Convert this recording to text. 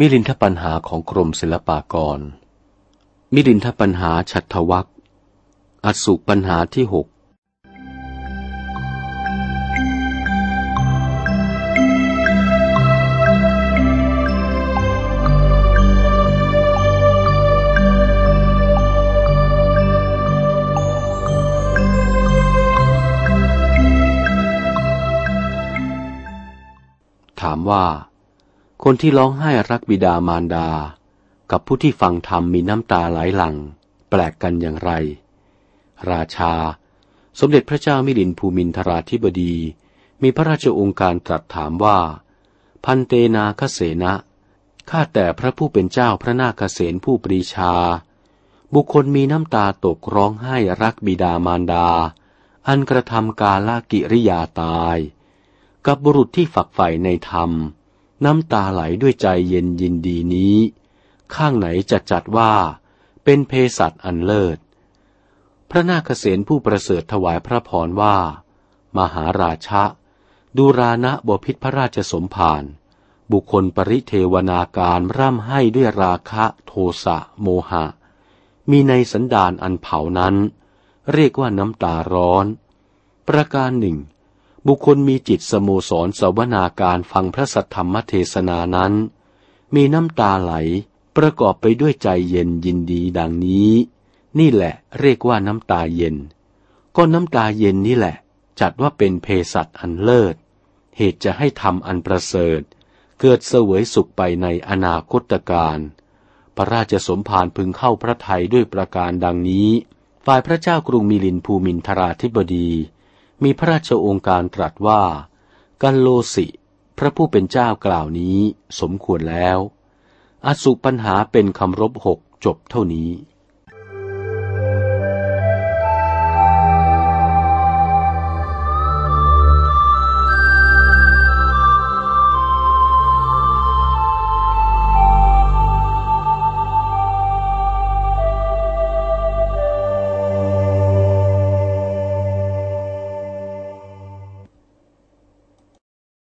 มิลินทปัญหาของกรมศิลปากร มิลินทปัญหาฉัตรวักอสุปัญหาที่หกถามว่า คนที่ร้องไห้รักบิดามารดา กับผู้ที่ฟังธรรมมีน้ำตาไหลหลั่งแปลกกันอย่างไร ราชา สมเด็จพระเจ้ามิลินภูมินทราธิบดี มีพระราชองค์การตรัสถามว่า พันเตนาคเสนะข้าแต่พระผู้เป็นเจ้าพระนาคเสนผู้ปรีชา บุคคลมีน้ำตาตกร้องไห้รักบิดามารดา อันกระทำกาลกิริยาตาย กับบุรุษที่ฝักใฝ่ในธรรม น้ำตาไหลด้วยใจเย็นยินดีนี้ ข้างไหนจะจัดว่า เป็นเพสัตอันเลิศ พระนาคเษนผู้ประเสริฐถวายพระพรว่า มหาราชะ ดูรานะบพิษพระราชสมภารบุคคลปริเทวนาการร่ำให้ด้วยราคะโทสะโมหะ มีในสันดานอันเผานั้น เรียกว่าน้ำตาร้อน ประการหนึ่ง บุคคลมีจิตสโมสรสวนาการฟังพระสัทธรรมเทศนานั้น มีน้ำตาไหลประกอบไปด้วยใจเย็นยินดีดังนี้ นี่แหละเรียกว่าน้ำตาเย็น ก็น้ำตาเย็นนี่แหละ จัดว่าเป็นเพสัตอันเลิศ เหตุจะให้ทำอันประเสริฐ เกิดเสวยสุขไปในอนาคตการพระราชสมภารพึงเข้าพระทัยด้วยประการดังนี้ ฝ่ายพระเจ้ากรุงมิลินภูมินทราธิบดี มีพระราชองค์การตรัสว่า กันโลสิ พระผู้เป็นเจ้ากล่าวนี้สมควรแล้ว อสุปัญหาเป็นคำรบหกจบเท่านี้